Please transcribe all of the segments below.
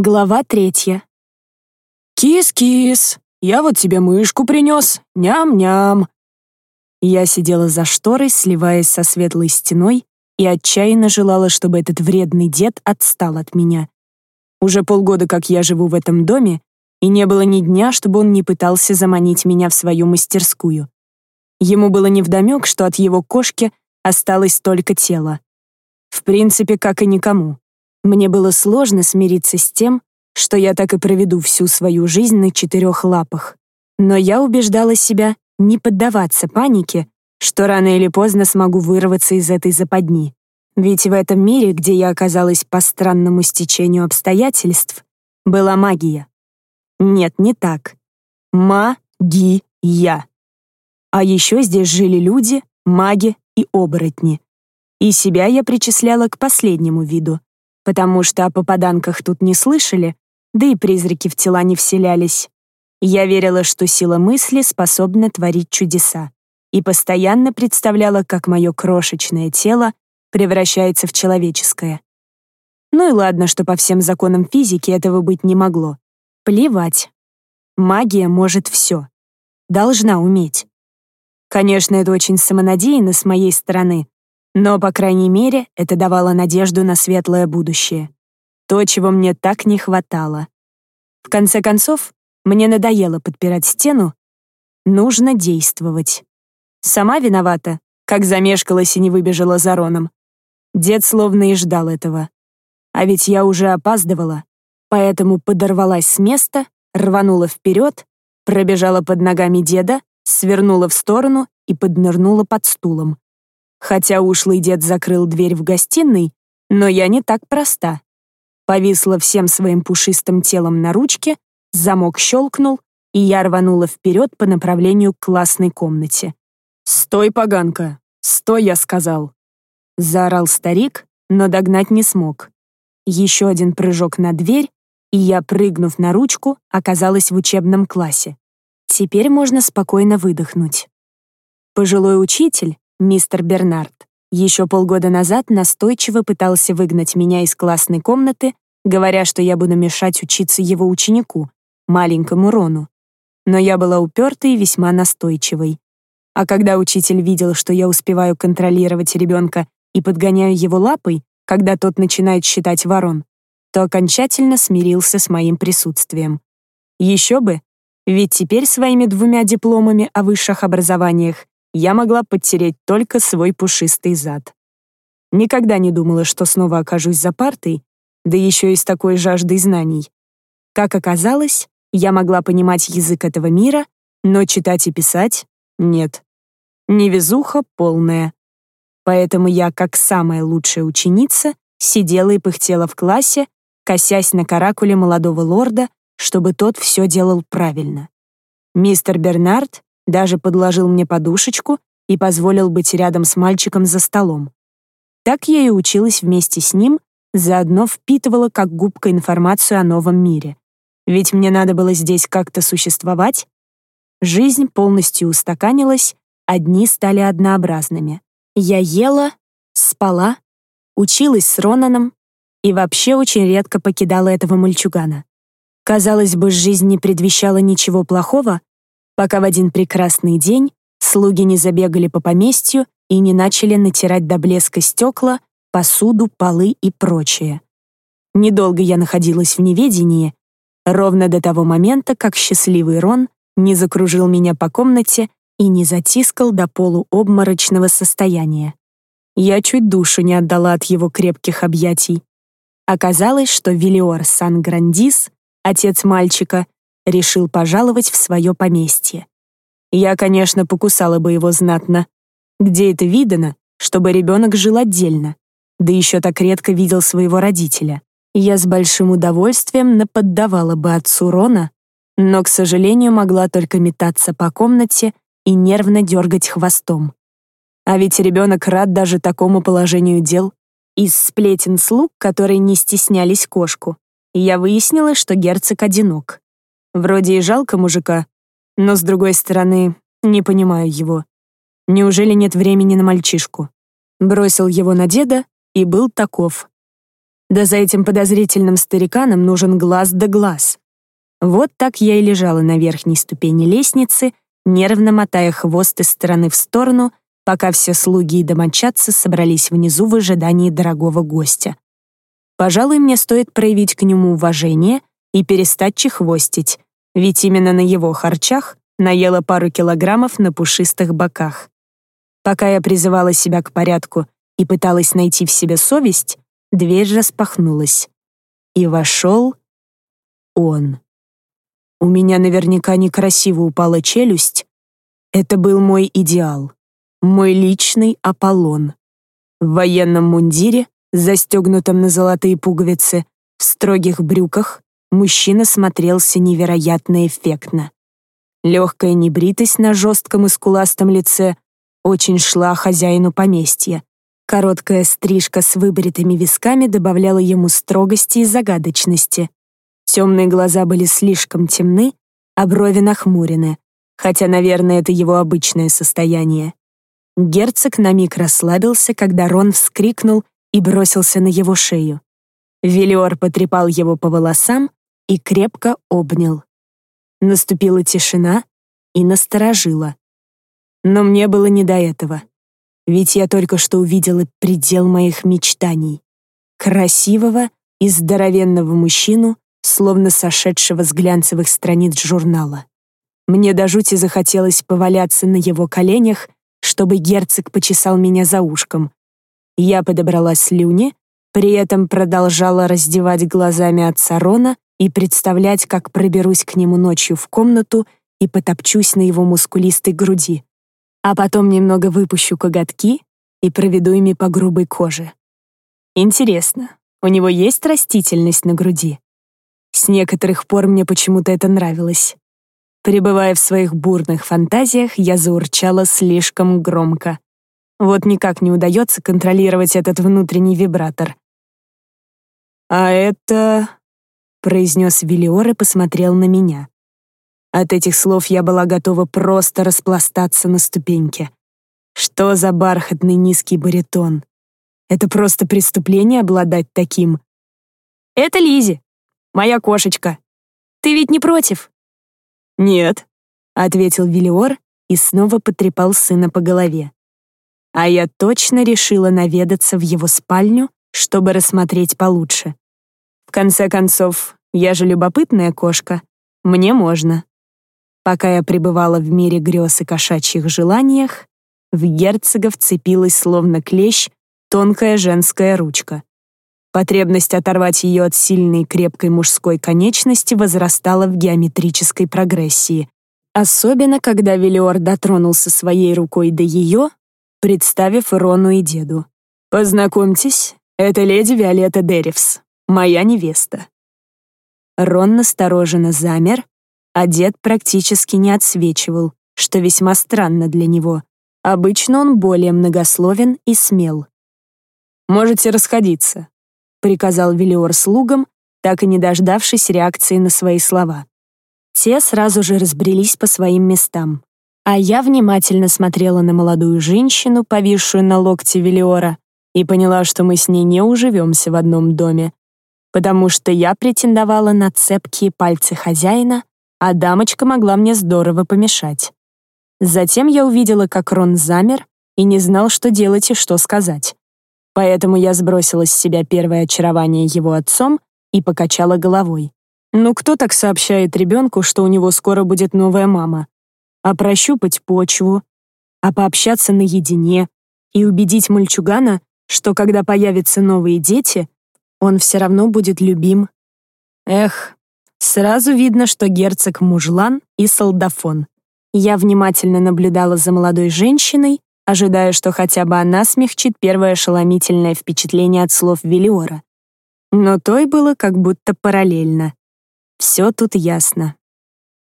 Глава третья. «Кис-кис, я вот тебе мышку принес, ням-ням». Я сидела за шторой, сливаясь со светлой стеной, и отчаянно желала, чтобы этот вредный дед отстал от меня. Уже полгода, как я живу в этом доме, и не было ни дня, чтобы он не пытался заманить меня в свою мастерскую. Ему было невдомек, что от его кошки осталось только тело. В принципе, как и никому. Мне было сложно смириться с тем, что я так и проведу всю свою жизнь на четырех лапах. Но я убеждала себя не поддаваться панике, что рано или поздно смогу вырваться из этой западни. Ведь в этом мире, где я оказалась по странному стечению обстоятельств, была магия. Нет, не так. Ма-ги-я. А еще здесь жили люди, маги и оборотни. И себя я причисляла к последнему виду, потому что о попаданках тут не слышали, да и призраки в тела не вселялись. Я верила, что сила мысли способна творить чудеса, и постоянно представляла, как мое крошечное тело превращается в человеческое. Ну и ладно, что по всем законам физики этого быть не могло. Плевать. Магия может все. Должна уметь. Конечно, это очень самонадеянно с моей стороны, но, по крайней мере, это давало надежду на светлое будущее. То, чего мне так не хватало. В конце концов, мне надоело подпирать стену. Нужно действовать. Сама виновата, как замешкалась и не выбежала за Роном. Дед словно и ждал этого. А ведь я уже опаздывала, поэтому подорвалась с места, рванула вперед, пробежала под ногами деда, свернула в сторону и поднырнула под стулом. Хотя ушлый дед закрыл дверь в гостиной, но я не так проста. Повисла всем своим пушистым телом на ручке, замок щелкнул, и я рванула вперед по направлению к классной комнате. «Стой, поганка! Стой, я сказал!» Заорал старик, но догнать не смог. Еще один прыжок на дверь, и я, прыгнув на ручку, оказалась в учебном классе. Теперь можно спокойно выдохнуть. Пожилой учитель, Мистер Бернард еще полгода назад настойчиво пытался выгнать меня из классной комнаты, говоря, что я буду мешать учиться его ученику, маленькому Рону. Но я была упертой и весьма настойчивой. А когда учитель видел, что я успеваю контролировать ребенка и подгоняю его лапой, когда тот начинает считать ворон, то окончательно смирился с моим присутствием. Еще бы, ведь теперь своими двумя дипломами о высших образованиях я могла подтереть только свой пушистый зад. Никогда не думала, что снова окажусь за партой, да еще и с такой жаждой знаний. Как оказалось, я могла понимать язык этого мира, но читать и писать — нет. Невезуха полная. Поэтому я, как самая лучшая ученица, сидела и пыхтела в классе, косясь на каракуле молодого лорда, чтобы тот все делал правильно. Мистер Бернард даже подложил мне подушечку и позволил быть рядом с мальчиком за столом. Так я и училась вместе с ним, заодно впитывала как губка информацию о новом мире. Ведь мне надо было здесь как-то существовать. Жизнь полностью устаканилась, а дни стали однообразными. Я ела, спала, училась с Ронаном и вообще очень редко покидала этого мальчугана. Казалось бы, жизнь не предвещала ничего плохого, пока в один прекрасный день слуги не забегали по поместью и не начали натирать до блеска стекла, посуду, полы и прочее. Недолго я находилась в неведении, ровно до того момента, как счастливый Рон не закружил меня по комнате и не затискал до полуобморочного состояния. Я чуть душу не отдала от его крепких объятий. Оказалось, что Велиор Сан-Грандис, отец мальчика, решил пожаловать в свое поместье. Я, конечно, покусала бы его знатно. Где это видано, чтобы ребенок жил отдельно? Да еще так редко видел своего родителя. Я с большим удовольствием наподдавала бы отцу Рона, но, к сожалению, могла только метаться по комнате и нервно дергать хвостом. А ведь ребенок рад даже такому положению дел. Из сплетен слуг, которые не стеснялись кошку, я выяснила, что герцог одинок. Вроде и жалко мужика, но, с другой стороны, не понимаю его. Неужели нет времени на мальчишку? Бросил его на деда и был таков. Да за этим подозрительным стариканом нужен глаз да глаз. Вот так я и лежала на верхней ступени лестницы, нервно мотая хвост из стороны в сторону, пока все слуги и домочадцы собрались внизу в ожидании дорогого гостя. Пожалуй, мне стоит проявить к нему уважение и перестать чехвостить, ведь именно на его харчах наела пару килограммов на пушистых боках. Пока я призывала себя к порядку и пыталась найти в себе совесть, дверь распахнулась. И вошел он. У меня наверняка некрасиво упала челюсть. Это был мой идеал, мой личный Аполлон. В военном мундире, застегнутом на золотые пуговицы, в строгих брюках, мужчина смотрелся невероятно эффектно. Легкая небритость на жестком и скуластом лице очень шла хозяину поместья. Короткая стрижка с выбритыми висками добавляла ему строгости и загадочности. Темные глаза были слишком темны, а брови нахмурены, хотя, наверное, это его обычное состояние. Герцог на миг расслабился, когда Рон вскрикнул и бросился на его шею. Велиор потрепал его по волосам и крепко обнял. Наступила тишина и насторожила. Но мне было не до этого. Ведь я только что увидела предел моих мечтаний. Красивого и здоровенного мужчину словно сошедшего с глянцевых страниц журнала. Мне до жути захотелось поваляться на его коленях, чтобы герцог почесал меня за ушком. Я подобрала слюни, при этом продолжала раздевать глазами отца Рона и представлять, как проберусь к нему ночью в комнату и потопчусь на его мускулистой груди, а потом немного выпущу коготки и проведу ими по грубой коже. Интересно, у него есть растительность на груди? С некоторых пор мне почему-то это нравилось. Пребывая в своих бурных фантазиях, я заурчала слишком громко. Вот никак не удается контролировать этот внутренний вибратор. «А это...» — произнес Велиор и посмотрел на меня. От этих слов я была готова просто распластаться на ступеньке. Что за бархатный низкий баритон? Это просто преступление обладать таким. «Это Лизи», моя кошечка. Ты ведь не против?» «Нет», — ответил Велиор и снова потрепал сына по голове. А я точно решила наведаться в его спальню, чтобы рассмотреть получше. В конце концов, я же любопытная кошка, мне можно. Пока я пребывала в мире грез и кошачьих желаниях, в герцога вцепилась словно клещ тонкая женская ручка. Потребность оторвать ее от сильной крепкой мужской конечности возрастала в геометрической прогрессии, особенно когда Велиор дотронулся своей рукой до ее, представив Рону и деду. «Познакомьтесь, это леди Виолетта Деревс, моя невеста». Рон настороженно замер, а дед практически не отсвечивал, что весьма странно для него. Обычно он более многословен и смел. «Можете расходиться», — приказал Велиор слугам, так и не дождавшись реакции на свои слова. Те сразу же разбрелись по своим местам. А я внимательно смотрела на молодую женщину, повисшую на локте Велиора, и поняла, что мы с ней не уживемся в одном доме, потому что я претендовала на цепкие пальцы хозяина, а дамочка могла мне здорово помешать. Затем я увидела, как Рон замер и не знал, что делать и что сказать. Поэтому я сбросила с себя первое очарование его отцом и покачала головой. Ну кто так сообщает ребенку, что у него скоро будет новая мама? А прощупать почву, а пообщаться наедине и убедить мальчугана, что когда появятся новые дети, он все равно будет любим. Эх, сразу видно, что герцог мужлан и солдафон. Я внимательно наблюдала за молодой женщиной, ожидая, что хотя бы она смягчит первое ошеломительное впечатление от слов Велиора. Но той было как будто параллельно. Все тут ясно.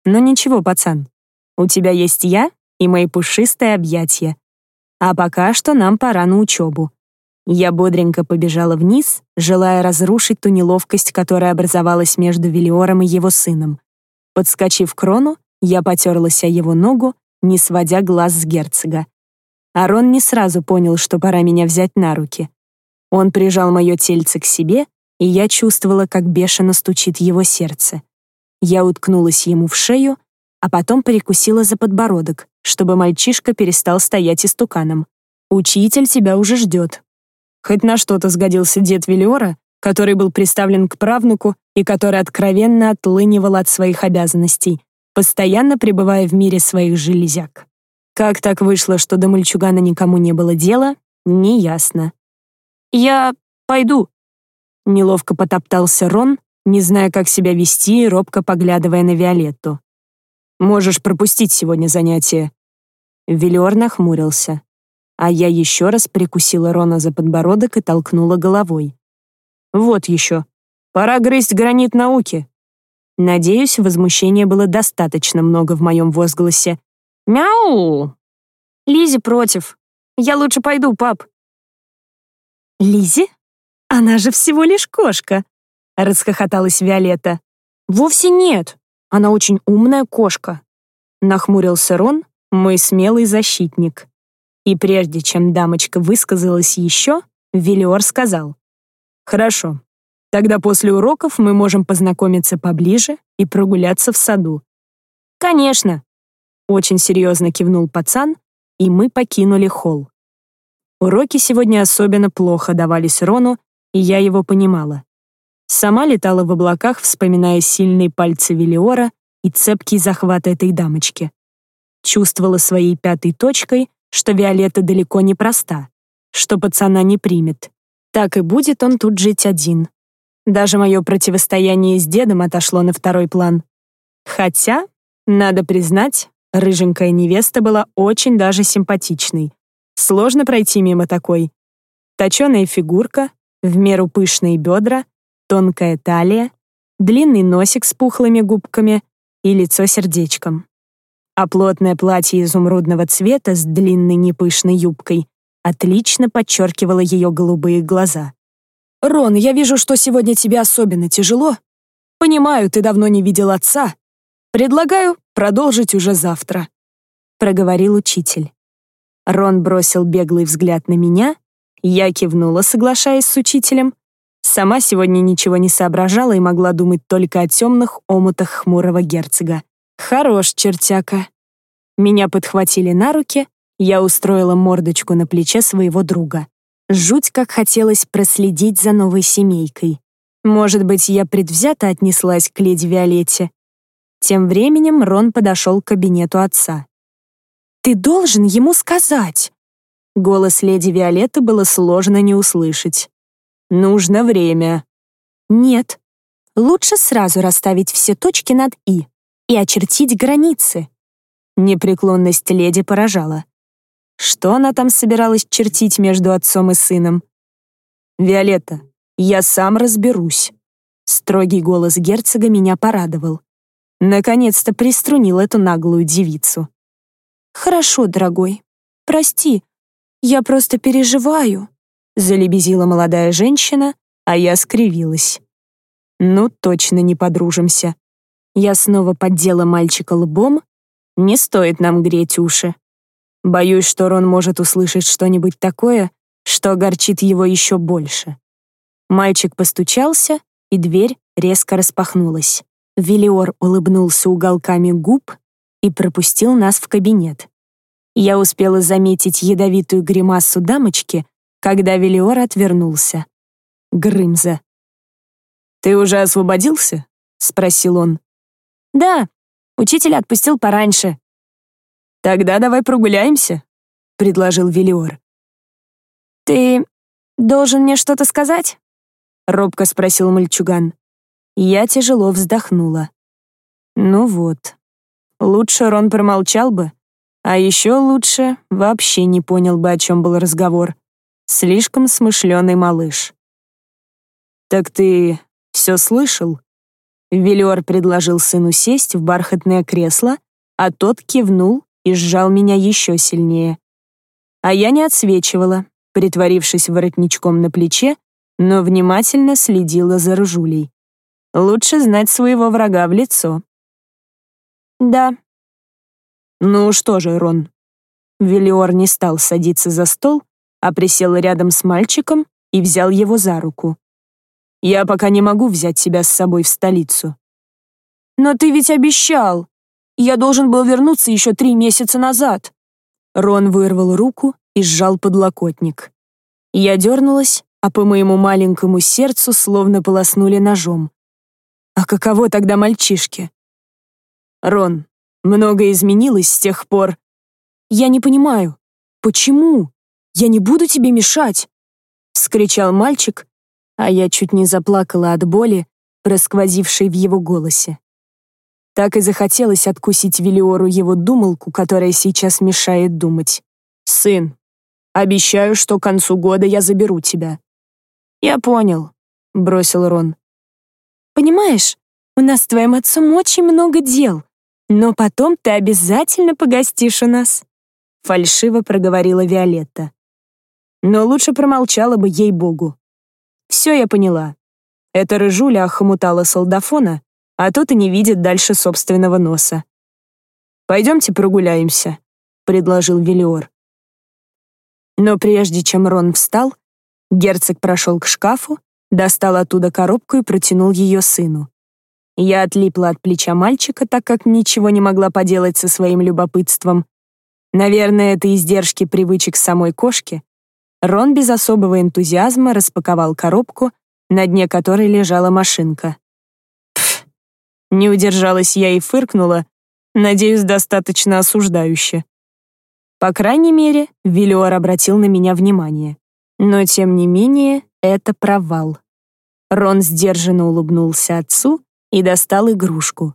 Но ничего, пацан, у тебя есть я и мои пушистые объятия. А пока что нам пора на учебу. Я бодренько побежала вниз, желая разрушить ту неловкость, которая образовалась между Велиором и его сыном. Подскочив к Рону, я потерлась о его ногу, не сводя глаз с герцога. Арон не сразу понял, что пора меня взять на руки. Он прижал мое тельце к себе и я чувствовала, как бешено стучит его сердце. Я уткнулась ему в шею, а потом перекусила за подбородок, чтобы мальчишка перестал стоять истуканом. «Учитель тебя уже ждет». Хоть на что-то сгодился дед Велиора, который был приставлен к правнуку и который откровенно отлынивал от своих обязанностей, постоянно пребывая в мире своих железяк. Как так вышло, что до мальчугана никому не было дела, неясно. «Я пойду», — неловко потоптался Рон, не зная, как себя вести, робко поглядывая на Виолетту. «Можешь пропустить сегодня занятие». Велиор нахмурился, а я еще раз прикусила Рона за подбородок и толкнула головой. «Вот еще. Пора грызть гранит науки». Надеюсь, возмущения было достаточно много в моем возгласе, «Мяу!» Лизи против. Я лучше пойду, пап. Лизи? Она же всего лишь кошка, расхохоталась Виолетта. Вовсе нет. Она очень умная кошка. Нахмурился Рон, мой смелый защитник. И прежде чем дамочка высказалась еще, Велиор сказал. «Хорошо, тогда после уроков мы можем познакомиться поближе и прогуляться в саду». «Конечно», очень серьезно кивнул пацан, и мы покинули холл. Уроки сегодня особенно плохо давались Рону, и я его понимала. Сама летала в облаках, вспоминая сильные пальцы Велиора и цепкий захват этой дамочки. Чувствовала своей пятой точкой, что Виолетта далеко не проста, что пацана не примет. Так и будет он тут жить один. Даже мое противостояние с дедом отошло на второй план. Хотя, надо признать, Рыженькая невеста была очень даже симпатичной. Сложно пройти мимо такой. Точеная фигурка, в меру пышные бедра, тонкая талия, длинный носик с пухлыми губками и лицо сердечком. А плотное платье изумрудного цвета с длинной непышной юбкой отлично подчеркивало ее голубые глаза. «Рон, я вижу, что сегодня тебе особенно тяжело. Понимаю, ты давно не видел отца. Предлагаю продолжить уже завтра», — проговорил учитель. Рон бросил беглый взгляд на меня, я кивнула, соглашаясь с учителем. Сама сегодня ничего не соображала и могла думать только о темных омутах хмурого герцога. «Хорош, чертяка». Меня подхватили на руки, я устроила мордочку на плече своего друга. Жуть как хотелось проследить за новой семейкой. Может быть, я предвзято отнеслась к леди Виолетте, тем временем Рон подошел к кабинету отца. «Ты должен ему сказать!» Голос леди Виолетты было сложно не услышать. «Нужно время». «Нет. Лучше сразу расставить все точки над «и» и очертить границы». Непреклонность леди поражала. Что она там собиралась чертить между отцом и сыном? «Виолетта, я сам разберусь». Строгий голос герцога меня порадовал. Наконец-то приструнил эту наглую девицу. «Хорошо, дорогой. Прости. Я просто переживаю», — залебезила молодая женщина, а я скривилась. «Ну, точно не подружимся». Я снова поддела мальчика лбом. Не стоит нам греть уши. Боюсь, что Рон может услышать что-нибудь такое, что огорчит его еще больше. Мальчик постучался, и дверь резко распахнулась. Велиор улыбнулся уголками губ и пропустил нас в кабинет. Я успела заметить ядовитую гримасу дамочки, когда Велиор отвернулся. Грымза. «Ты уже освободился?» — спросил он. «Да, учитель отпустил пораньше». «Тогда давай прогуляемся», — предложил Велиор. «Ты должен мне что-то сказать?» — робко спросил мальчуган. Я тяжело вздохнула. Ну вот. Лучше Рон промолчал бы, а еще лучше вообще не понял бы, о чем был разговор. Слишком смышленый малыш. «Так ты все слышал?» Велиор предложил сыну сесть в бархатное кресло, а тот кивнул и сжал меня еще сильнее. А я не отсвечивала, притворившись воротничком на плече, но внимательно следила за ржулей. Лучше знать своего врага в лицо. Да. Ну что же, Рон. Велиор не стал садиться за стол, а присел рядом с мальчиком и взял его за руку. Я пока не могу взять тебя с собой в столицу». «Но ты ведь обещал. Я должен был вернуться еще три месяца назад». Рон вырвал руку и сжал подлокотник. Я дернулась, а по моему маленькому сердцу словно полоснули ножом. А каково тогда мальчишке? Рон, многое изменилось с тех пор. Я не понимаю, почему? Я не буду тебе мешать, вскричал мальчик, а я чуть не заплакала от боли, просквозившей в его голосе. Так и захотелось откусить Велиору его думалку, которая сейчас мешает думать. «Сын, обещаю, что к концу года я заберу тебя». «Я понял», — бросил Рон. Понимаешь, у нас с твоим отцом очень много дел, но потом ты обязательно погостишь у нас», — фальшиво проговорила Виолетта. Но лучше промолчала бы ей-богу. Все я поняла. Эта рыжуля охмутала солдафона, а тот и не видит дальше собственного носа. «Пойдемте прогуляемся», — предложил Велиор. Но прежде чем Рон встал, герцог прошел к шкафу достал оттуда коробку и протянул ее сыну. Я отлипла от плеча мальчика, так как ничего не могла поделать со своим любопытством. Наверное, это издержки привычек самой кошки. Рон без особого энтузиазма распаковал коробку, на дне которой лежала машинка. Пф, не удержалась я и фыркнула, надеюсь, достаточно осуждающе. По крайней мере, Виллиор обратил на меня внимание. Но, тем не менее, это провал. Рон сдержанно улыбнулся отцу и достал игрушку.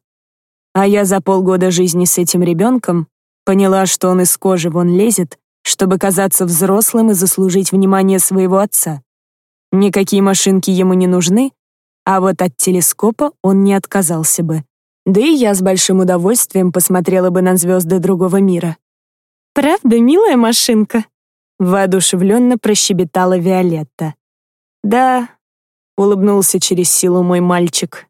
А я за полгода жизни с этим ребенком поняла, что он из кожи вон лезет, чтобы казаться взрослым и заслужить внимание своего отца. Никакие машинки ему не нужны, а вот от телескопа он не отказался бы. Да и я с большим удовольствием посмотрела бы на звезды другого мира. «Правда, милая машинка?» Воодушевленно прощебетала Виолетта. «Да», — улыбнулся через силу мой мальчик,